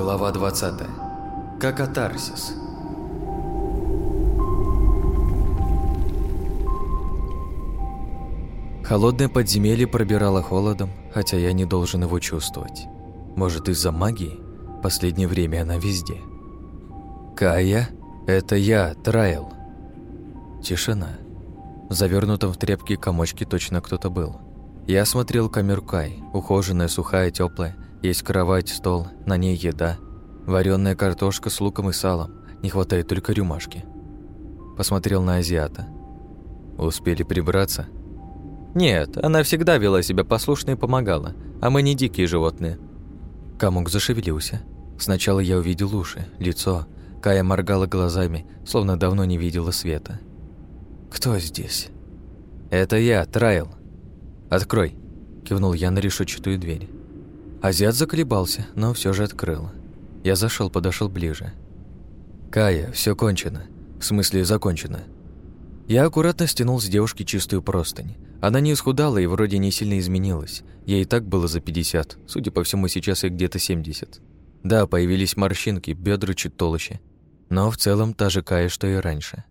Глава 20. Какатарсис. Холодное подземелье пробирало холодом, хотя я не должен его чувствовать. Может, из-за магии? Последнее время она везде. «Кая, это я, Трайл». Тишина. Завернутом в тряпки комочки точно кто-то был. Я смотрел камеру Кай, ухоженная, сухая, теплая. Есть кровать, стол, на ней еда. Вареная картошка с луком и салом. Не хватает только рюмашки. Посмотрел на азиата. Успели прибраться? Нет, она всегда вела себя послушно и помогала, а мы не дикие животные. Комок зашевелился. Сначала я увидел уши, лицо. Кая моргала глазами, словно давно не видела света. «Кто здесь?» «Это я, Трайл». «Открой», — кивнул я на решетчатую дверь. Азиат заколебался, но все же открыл. Я зашел, подошел ближе. «Кая, все кончено. В смысле, закончено». Я аккуратно стянул с девушки чистую простынь. Она не исхудала и вроде не сильно изменилась. Ей и так было за 50, судя по всему, сейчас ей где-то 70. Да, появились морщинки, бедра чуть толще. Но в целом та же Кая, что и раньше.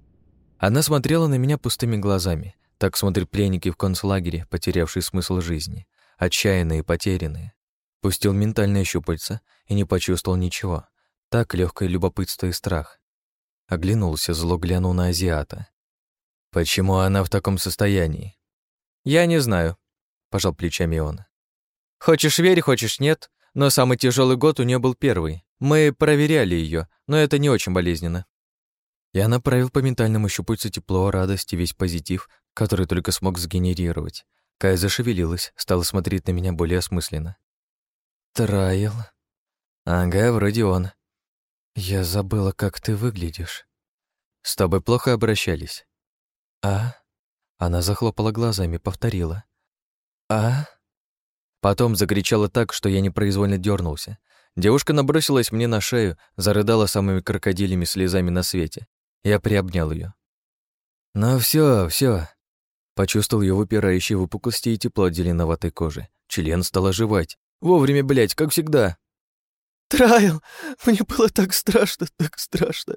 Она смотрела на меня пустыми глазами. Так смотрят пленники в концлагере, потерявшие смысл жизни. Отчаянные, потерянные. Пустил ментальное щупальце и не почувствовал ничего. Так легкое любопытство и страх. Оглянулся, зло глянул на азиата. «Почему она в таком состоянии?» «Я не знаю», — пожал плечами он. «Хочешь верь, хочешь нет, но самый тяжелый год у нее был первый. Мы проверяли ее, но это не очень болезненно». Я направил по ментальному щупальцу тепло, радость и весь позитив, который только смог сгенерировать. Кая зашевелилась, стала смотреть на меня более осмысленно. Трайл. Ага, вроде он. Я забыла, как ты выглядишь. С тобой плохо обращались. А? Она захлопала глазами, повторила. А? Потом закричала так, что я непроизвольно дернулся. Девушка набросилась мне на шею, зарыдала самыми крокодилями слезами на свете. Я приобнял ее. Ну все, все. Почувствовал ее выпирающие выпуклости и тепло от зеленоватой кожи. Член стал оживать. Вовремя, блядь, как всегда. Трайл, мне было так страшно, так страшно.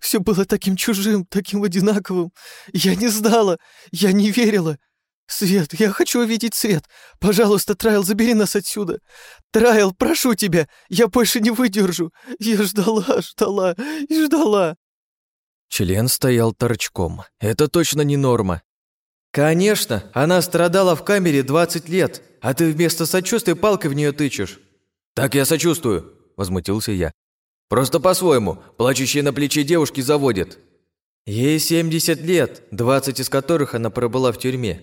Все было таким чужим, таким одинаковым. Я не знала, я не верила. Свет, я хочу увидеть свет. Пожалуйста, Трайл, забери нас отсюда. Трайл, прошу тебя, я больше не выдержу. Я ждала, ждала и ждала. Член стоял торчком. Это точно не норма. Конечно, она страдала в камере 20 лет, а ты вместо сочувствия палкой в нее тычешь. Так я сочувствую, возмутился я. Просто по-своему, плачущие на плече девушки заводят. Ей 70 лет, 20 из которых она пробыла в тюрьме.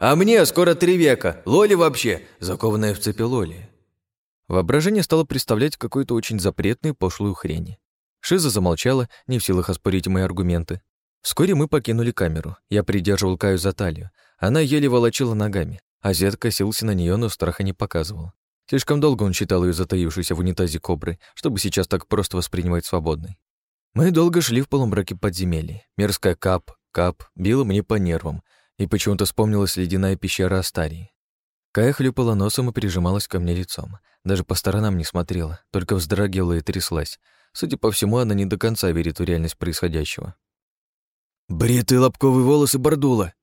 А мне скоро три века. Лоли вообще, закованная в цепи Лоли. Воображение стало представлять какую-то очень запретную пошлую хрень. Шиза замолчала, не в силах оспорить мои аргументы. Вскоре мы покинули камеру. Я придерживал Каю за талию. Она еле волочила ногами. Азиат косился на нее, но страха не показывал. Слишком долго он считал ее затаившейся в унитазе кобры, чтобы сейчас так просто воспринимать свободной. Мы долго шли в полумраке подземелья. Мерзкая кап, кап била мне по нервам, и почему-то вспомнилась ледяная пещера Астарии. Кая хлюпала носом и прижималась ко мне лицом. Даже по сторонам не смотрела, только вздрагивала и тряслась. Судя по всему, она не до конца верит в реальность происходящего. «Бритые лобковые волосы Бордула!»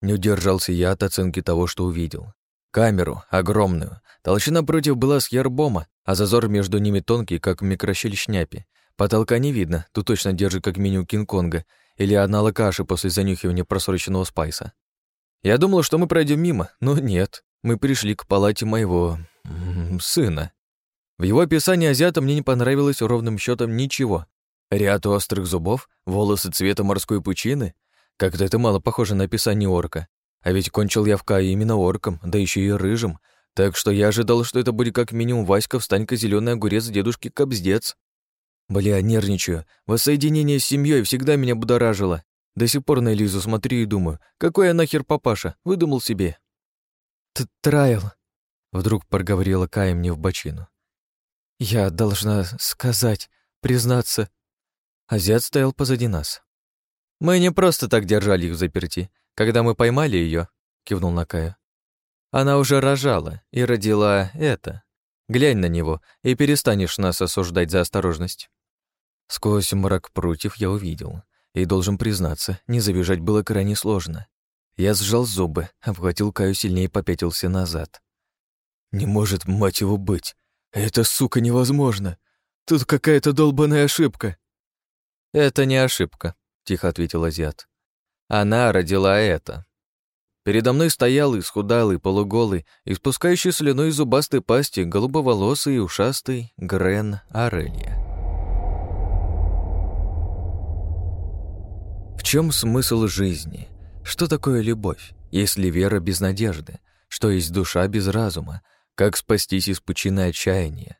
Не удержался я от оценки того, что увидел. Камеру, огромную. Толщина против была с ярбома, а зазор между ними тонкий, как микрощель шняпи. Потолка не видно, тут точно держит как меню Кинг-Конга или аналог каши после занюхивания просроченного спайса. Я думал, что мы пройдем мимо, но нет. Мы пришли к палате моего... сына. В его описании азиата мне не понравилось ровным счетом ничего. Ряд острых зубов, волосы цвета морской пучины — как-то это мало похоже на описание орка. А ведь кончил я в Кае именно орком, да еще и рыжим. Так что я ожидал, что это будет как минимум Васька, встанька, зеленый огурец дедушки Кобздец. Бля, нервничаю. Воссоединение с семьей всегда меня будоражило. До сих пор на Элизу смотрю и думаю, какой я нахер папаша, выдумал себе. Т Трайл, вдруг проговорила Кая мне в бочину. Я должна сказать, признаться. Азиат стоял позади нас. Мы не просто так держали их заперти. Когда мы поймали ее, кивнул на Кая. Она уже рожала и родила это. Глянь на него, и перестанешь нас осуждать за осторожность». Сквозь мрак прутьев я увидел. И должен признаться, не завизжать было крайне сложно. Я сжал зубы, обхватил Каю сильнее и попятился назад. «Не может, мать его, быть! Это, сука, невозможно! Тут какая-то долбаная ошибка!» «Это не ошибка», — тихо ответил азиат. «Она родила это». Передо мной стоял исхудалый, полуголый, испускающий слюну из зубастой пасти, голубоволосый и ушастый Грен Арелья. В чем смысл жизни? Что такое любовь, если вера без надежды? Что есть душа без разума? Как спастись из пучины отчаяния?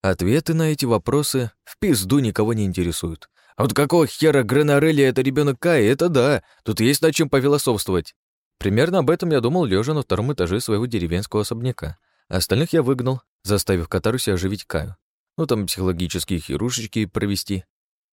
Ответы на эти вопросы в пизду никого не интересуют. А вот какого хера Гренарелли это ребенок Кай, это да, тут есть над чем пофилософствовать. Примерно об этом я думал, лежа на втором этаже своего деревенского особняка. Остальных я выгнал, заставив Катаруси оживить Каю. Ну, там психологические хируржики провести.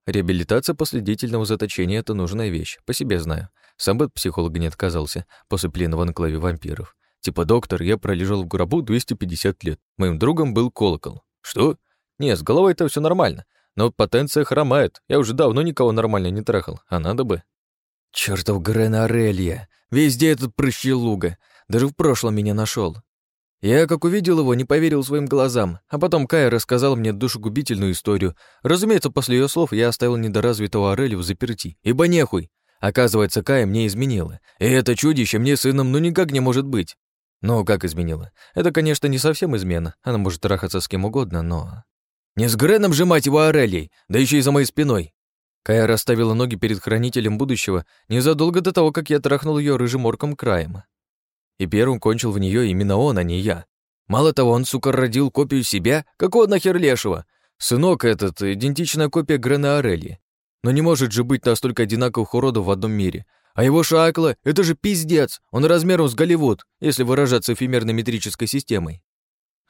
Реабилитация после длительного заточения — это нужная вещь, по себе знаю. Сам бы от психолога не отказался после плена в анклаве вампиров. Типа, доктор, я пролежал в гробу 250 лет. Моим другом был колокол. Что? Не, с головой-то все нормально. Но потенция хромает. Я уже давно никого нормально не трахал, а надо бы. Чёртов Грен Орелья. Везде этот прыщелуга. Даже в прошлом меня нашел. Я, как увидел его, не поверил своим глазам, а потом Кая рассказал мне душегубительную историю. Разумеется, после ее слов я оставил недоразвитого Орелю в заперти. Ибо нехуй. Оказывается, Кая мне изменила. И это чудище мне сыном ну никак не может быть. Ну, как изменила? Это, конечно, не совсем измена. Она может трахаться с кем угодно, но... Не с Греном же, мать его, Орелей, да еще и за моей спиной. Кая расставила ноги перед хранителем будущего незадолго до того, как я трахнул ее рыжим орком краем. И первым кончил в нее именно он, а не я. Мало того, он, сука, родил копию себя? Какого нахер лешего? Сынок этот — идентичная копия Грена Орелии. Но не может же быть настолько одинаковых уродов в одном мире. А его шакла — это же пиздец! Он размером с Голливуд, если выражаться эфемерной метрической системой.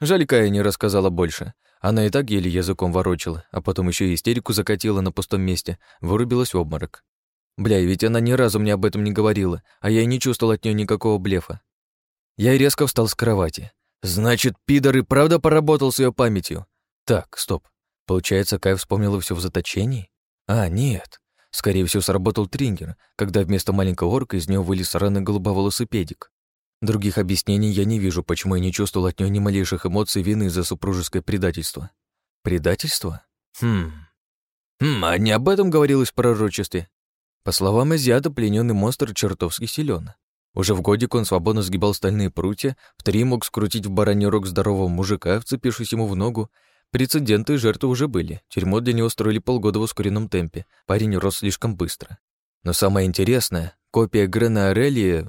Жаль, Кая не рассказала больше. Она и так еле языком ворочила, а потом еще и истерику закатила на пустом месте, вырубилась в обморок. Бля, ведь она ни разу мне об этом не говорила, а я и не чувствовал от нее никакого блефа. Я резко встал с кровати. Значит, пидор и правда поработал с ее памятью. Так, стоп. Получается, Кай вспомнила все в заточении? А, нет. Скорее всего, сработал триггер, когда вместо маленького орка из него вылез сраный голубоволосый педик. Других объяснений я не вижу, почему я не чувствовал от нее ни малейших эмоций вины за супружеское предательство. Предательство? Хм. Хм, а не об этом говорилось в пророчестве. По словам азиата, плененный монстр чертовски силен. Уже в годик он свободно сгибал стальные прутья, в три мог скрутить в бараний рог здорового мужика, вцепившись ему в ногу. Прецеденты и жертвы уже были. Тюрьму для него строили полгода в ускоренном темпе. Парень рос слишком быстро. Но самое интересное, копия Грена Орелли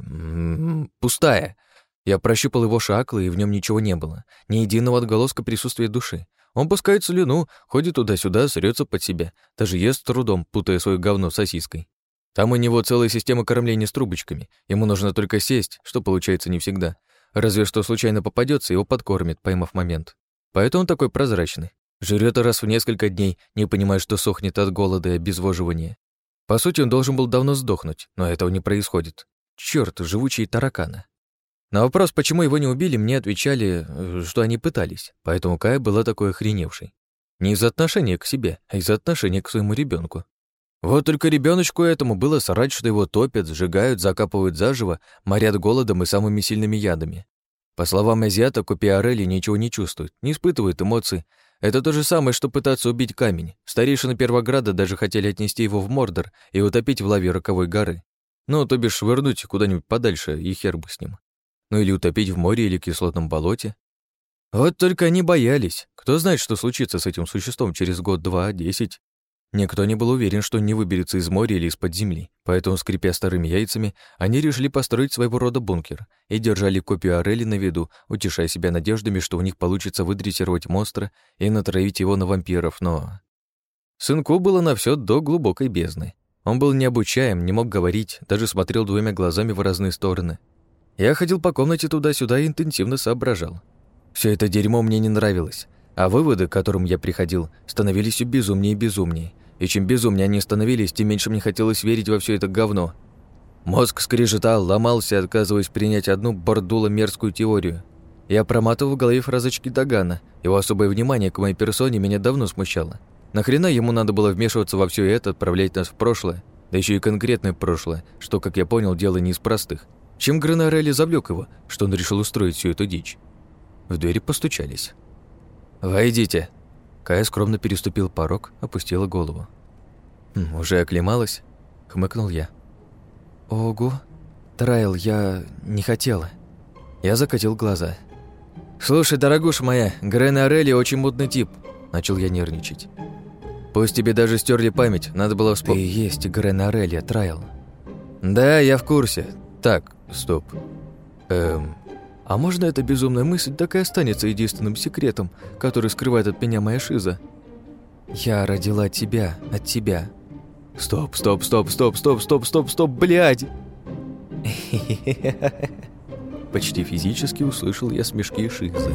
пустая. Я прощупал его шаклы, и в нем ничего не было. Ни единого отголоска присутствия души. Он пускает слюну, ходит туда-сюда, срется под себя. Даже ест с трудом, путая свое говно сосиской. Там у него целая система кормления с трубочками. Ему нужно только сесть, что получается не всегда. Разве что случайно попадется, его подкормит, поймав момент. Поэтому он такой прозрачный. Жрет раз в несколько дней, не понимая, что сохнет от голода и обезвоживания. По сути, он должен был давно сдохнуть, но этого не происходит. Чёрт, живучие тараканы. На вопрос, почему его не убили, мне отвечали, э, что они пытались, поэтому Кая была такой охреневшей. Не из-за отношения к себе, а из-за отношения к своему ребенку. Вот только ребеночку этому было срать, что его топят, сжигают, закапывают заживо, морят голодом и самыми сильными ядами. По словам азиата, Купиарелли ничего не чувствует, не испытывает эмоций, это то же самое, что пытаться убить камень. Старейшины Первограда даже хотели отнести его в Мордор и утопить в лаве Роковой горы. Ну, то бишь швырнуть куда-нибудь подальше, и хер бы с ним. Ну или утопить в море или кислотном болоте. Вот только они боялись. Кто знает, что случится с этим существом через год, два, десять. Никто не был уверен, что не выберется из моря или из-под земли, поэтому, скрипя старыми яйцами, они решили построить своего рода бункер и держали копию Орели на виду, утешая себя надеждами, что у них получится выдрессировать монстра и натравить его на вампиров, но... Сынку было на все до глубокой бездны. Он был необучаем, не мог говорить, даже смотрел двумя глазами в разные стороны. Я ходил по комнате туда-сюда и интенсивно соображал. Все это дерьмо мне не нравилось. А выводы, к которым я приходил, становились все безумнее и безумнее. И чем безумнее они становились, тем меньше мне хотелось верить во все это говно. Мозг скрежетал, ломался, отказываясь принять одну бордуло мерзкую теорию. Я проматывал в голове фразочки Дагана. Его особое внимание к моей персоне меня давно смущало. Нахрена ему надо было вмешиваться во все это, отправлять нас в прошлое, да еще и конкретное прошлое, что, как я понял, дело не из простых. Чем Гранарелли завлек его, что он решил устроить всю эту дичь? В двери постучались. «Войдите!» Кая скромно переступил порог, опустила голову. «Хм, «Уже оклемалась?» — хмыкнул я. «Ого! Трайл, я не хотела». Я закатил глаза. «Слушай, дорогуша моя, Грен Орелли очень мудный тип», — начал я нервничать. «Пусть тебе даже стерли память, надо было вспомнить». «Ты есть Грен Орелли, Трайл». «Да, я в курсе. Так, стоп. Эм, а можно эта безумная мысль так и останется единственным секретом, который скрывает от меня моя шиза? Я родила тебя от тебя. Стоп, стоп, стоп, стоп, стоп, стоп, стоп, стоп, блядь! Почти физически услышал я смешки шизы.